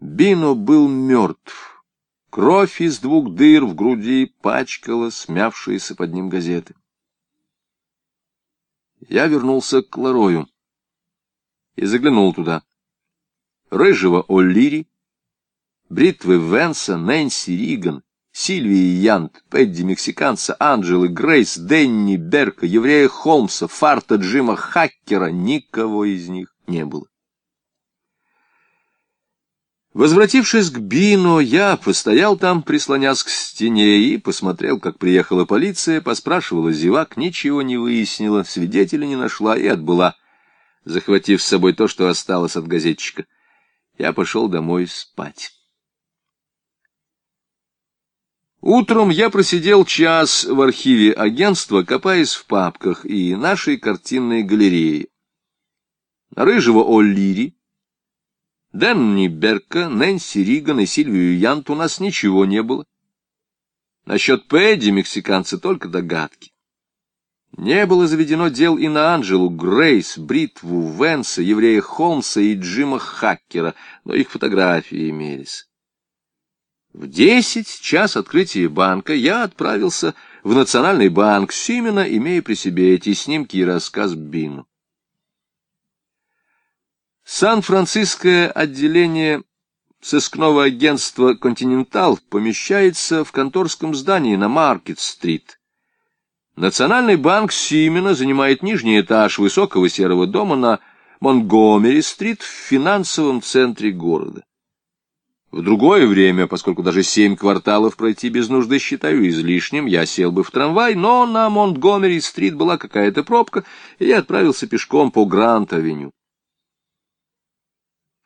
Бино был мертв. Кровь из двух дыр в груди пачкала смявшиеся под ним газеты. Я вернулся к Ларою и заглянул туда. Рыжего О'Лири, бритвы Венса, Нэнси Риган, Сильвии Янт, Пэдди Мексиканца, Анджелы, Грейс, Денни, Берка, еврея Холмса, Фарта Джима Хаккера, никого из них не было. Возвратившись к Бино, я постоял там, прислонясь к стене, и посмотрел, как приехала полиция, поспрашивала зевак, ничего не выяснила, свидетеля не нашла и отбыла, захватив с собой то, что осталось от газетчика. Я пошел домой спать. Утром я просидел час в архиве агентства, копаясь в папках и нашей картинной галереи. Рыжего О'Лири, Дэнни Берка, Нэнси Риган и Сильвию Янт у нас ничего не было. Насчет Пэдди мексиканцы только догадки. Не было заведено дел и на Анджелу, Грейс, Бритву, Венса, еврея Холмса и Джима Хаккера, но их фотографии имелись. В десять час открытия банка я отправился в Национальный банк Симена, имея при себе эти снимки и рассказ Бину. Сан-Франциское отделение сыскного агентства «Континентал» помещается в конторском здании на Маркет-стрит. Национальный банк Симена занимает нижний этаж высокого серого дома на Монгомери-стрит в финансовом центре города. В другое время, поскольку даже семь кварталов пройти без нужды считаю излишним, я сел бы в трамвай, но на Монтгомери-стрит была какая-то пробка, и я отправился пешком по Грант-авеню.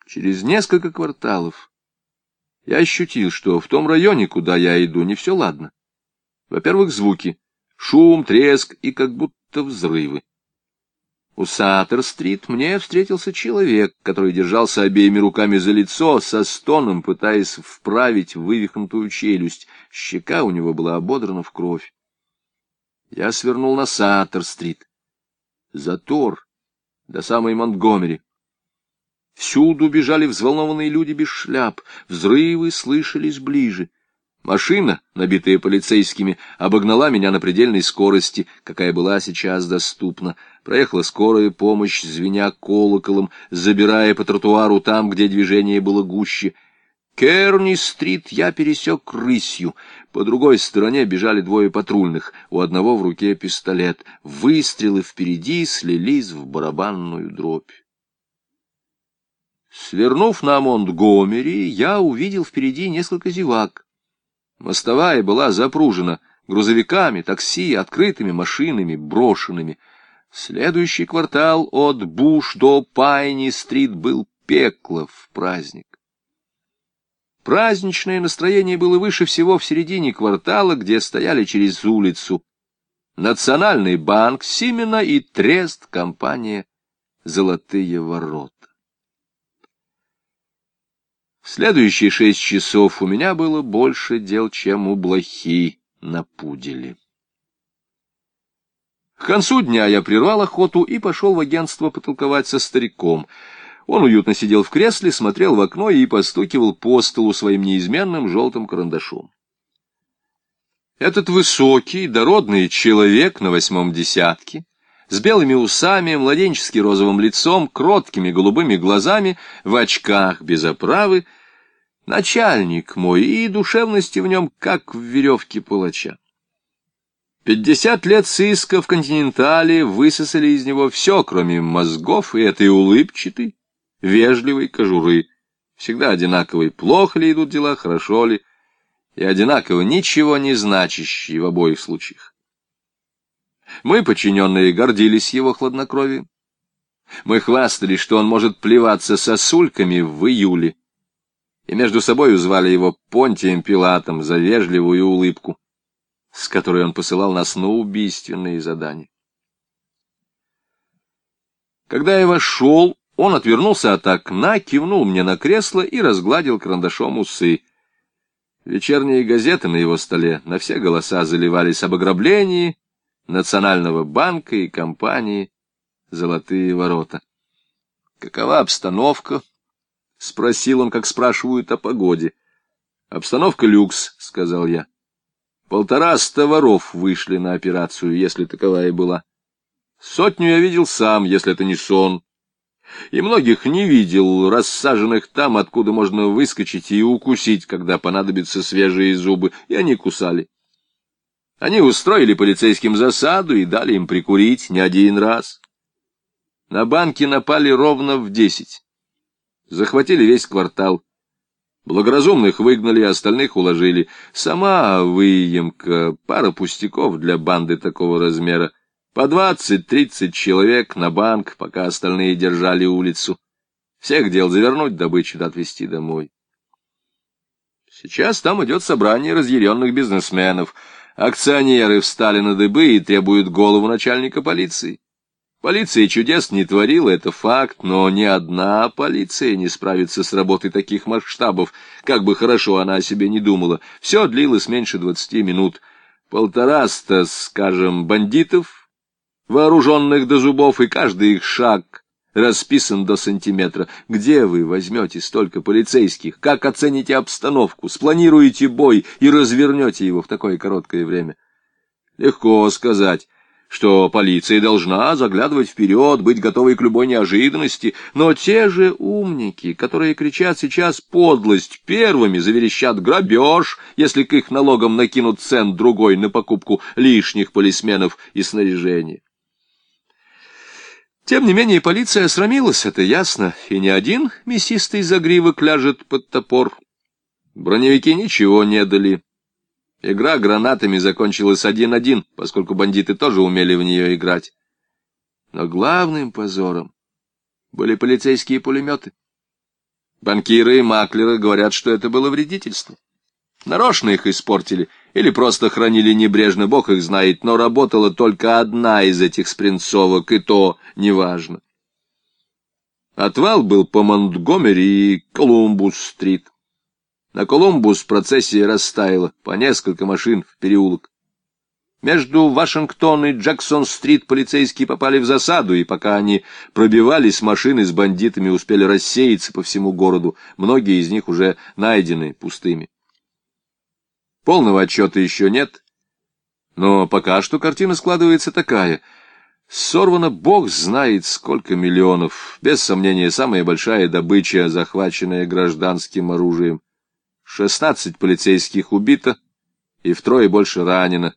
Через несколько кварталов я ощутил, что в том районе, куда я иду, не все ладно. Во-первых, звуки, шум, треск и как будто взрывы. У Саттер-стрит мне встретился человек, который держался обеими руками за лицо, со стоном пытаясь вправить вывихнутую челюсть. Щека у него была ободрана в кровь. Я свернул на Саттер-стрит. Затор до самой Монтгомери. Всюду бежали взволнованные люди без шляп, взрывы слышались ближе — Машина, набитая полицейскими, обогнала меня на предельной скорости, какая была сейчас доступна. Проехала скорая помощь, звеня колоколом, забирая по тротуару там, где движение было гуще. Керни-стрит я пересек рысью. По другой стороне бежали двое патрульных, у одного в руке пистолет. Выстрелы впереди слились в барабанную дробь. Свернув на Монтгомери, я увидел впереди несколько зевак. Мостовая была запружена грузовиками, такси, открытыми машинами, брошенными. Следующий квартал от Буш до Пайни-стрит был пеклов праздник. Праздничное настроение было выше всего в середине квартала, где стояли через улицу Национальный банк Симена и Трест-компания «Золотые ворота». Следующие шесть часов у меня было больше дел, чем у блохи на пуделе. К концу дня я прервал охоту и пошел в агентство потолковать со стариком. Он уютно сидел в кресле, смотрел в окно и постукивал по столу своим неизменным желтым карандашом. Этот высокий, дородный человек на восьмом десятке с белыми усами, младенчески розовым лицом, кроткими голубыми глазами, в очках без оправы, начальник мой, и душевности в нем, как в веревке палача. Пятьдесят лет сыска в «Континентале» высосали из него все, кроме мозгов и этой улыбчатой, вежливой кожуры, всегда одинаковой, плохо ли идут дела, хорошо ли, и одинаково ничего не значащие в обоих случаях. Мы, подчиненные, гордились его хладнокровием. Мы хвастались, что он может плеваться сосульками в июле, и между собой звали его Понтием Пилатом за вежливую улыбку, с которой он посылал нас на убийственные задания. Когда я вошел, он отвернулся от окна, кивнул мне на кресло и разгладил карандашом усы. Вечерние газеты на его столе на все голоса заливались об ограблении, Национального банка и компании «Золотые ворота». «Какова обстановка?» — Спросил он, как спрашивают о погоде. Обстановка люкс, — сказал я. Полтораста воров вышли на операцию, если таковая была. Сотню я видел сам, если это не сон. И многих не видел, рассаженных там, откуда можно выскочить и укусить, когда понадобятся свежие зубы, и они кусали. Они устроили полицейским засаду и дали им прикурить не один раз. На банки напали ровно в десять. Захватили весь квартал. Благоразумных выгнали, остальных уложили. Сама выемка, пара пустяков для банды такого размера. По двадцать-тридцать человек на банк, пока остальные держали улицу. Всех дел завернуть, добычу да отвезти домой. Сейчас там идет собрание разъяренных бизнесменов — Акционеры встали на дыбы и требуют голову начальника полиции. Полиция чудес не творила, это факт, но ни одна полиция не справится с работой таких масштабов, как бы хорошо она о себе не думала. Все длилось меньше двадцати минут. Полтораста, скажем, бандитов, вооруженных до зубов, и каждый их шаг расписан до сантиметра. Где вы возьмете столько полицейских? Как оцените обстановку? Спланируете бой и развернете его в такое короткое время? Легко сказать что полиция должна заглядывать вперед, быть готовой к любой неожиданности, но те же умники, которые кричат сейчас подлость, первыми заверещат грабеж, если к их налогам накинут цен другой на покупку лишних полисменов и снаряжения. Тем не менее, полиция осрамилась, это ясно, и ни один мясистый загривок ляжет под топор. Броневики ничего не дали. Игра гранатами закончилась один-один, поскольку бандиты тоже умели в нее играть. Но главным позором были полицейские пулеметы. Банкиры и маклеры говорят, что это было вредительство. Нарочно их испортили или просто хранили небрежно, бог их знает, но работала только одна из этих спринцовок, и то неважно. Отвал был по Монтгомери и Колумбус-стрит. На Колумбус процессия растаяла, по несколько машин в переулок. Между Вашингтон и Джексон-стрит полицейские попали в засаду, и пока они пробивались, машины с бандитами успели рассеяться по всему городу, многие из них уже найдены пустыми. Полного отчета еще нет, но пока что картина складывается такая. Сорвано бог знает сколько миллионов, без сомнения самая большая добыча, захваченная гражданским оружием. Шестнадцать полицейских убито и втрое больше ранено.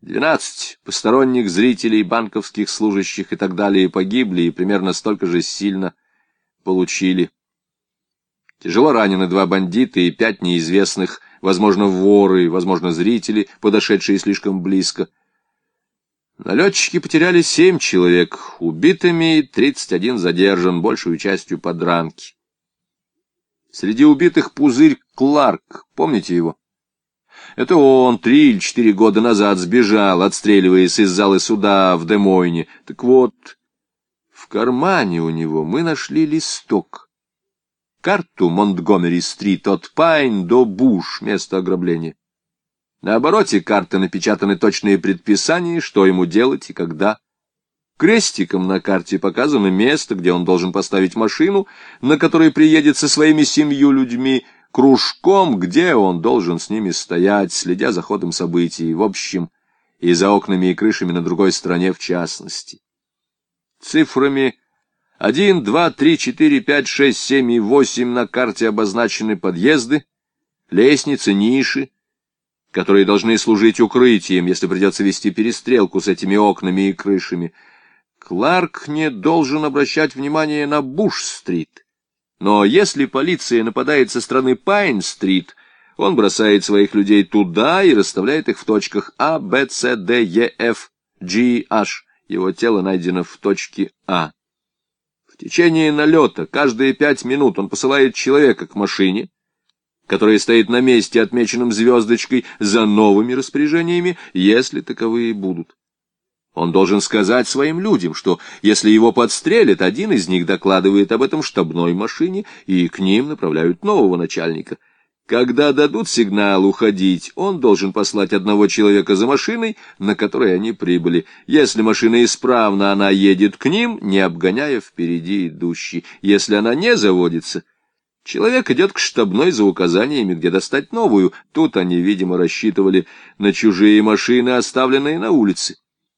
Двенадцать посторонних зрителей, банковских служащих и так далее погибли и примерно столько же сильно получили. Тяжело ранены два бандита и пять неизвестных возможно, воры, возможно, зрители, подошедшие слишком близко. Налетчики потеряли семь человек, убитыми 31 задержан, большую частью подранки. Среди убитых пузырь Кларк, помните его? Это он три или четыре года назад сбежал, отстреливаясь из зала суда в Демойне. Так вот, в кармане у него мы нашли листок карту Монтгомери-стрит от Пайн до Буш, место ограбления. На обороте карты напечатаны точные предписания, что ему делать и когда. Крестиком на карте показано место, где он должен поставить машину, на которой приедет со своими семью людьми, кружком, где он должен с ними стоять, следя за ходом событий, в общем, и за окнами и крышами на другой стороне в частности. Цифрами один, два, три, четыре, пять, шесть, семь и восемь на карте обозначены подъезды, лестницы, ниши, которые должны служить укрытием, если придется вести перестрелку с этими окнами и крышами. Кларк не должен обращать внимание на Буш-стрит. Но если полиция нападает со стороны Пайн-стрит, он бросает своих людей туда и расставляет их в точках А, Б, С, Д, Е, Ф, G, H. Его тело найдено в точке А течение налета каждые пять минут он посылает человека к машине, которая стоит на месте, отмеченном звездочкой, за новыми распоряжениями, если таковые будут. Он должен сказать своим людям, что если его подстрелят, один из них докладывает об этом штабной машине, и к ним направляют нового начальника — когда дадут сигнал уходить, он должен послать одного человека за машиной, на которой они прибыли. Если машина исправна, она едет к ним, не обгоняя впереди идущий. Если она не заводится, Человек идет к штабной за указаниями, где достать новую. Тут они, видимо, рассчитывали на чужие машины, оставленные на улице.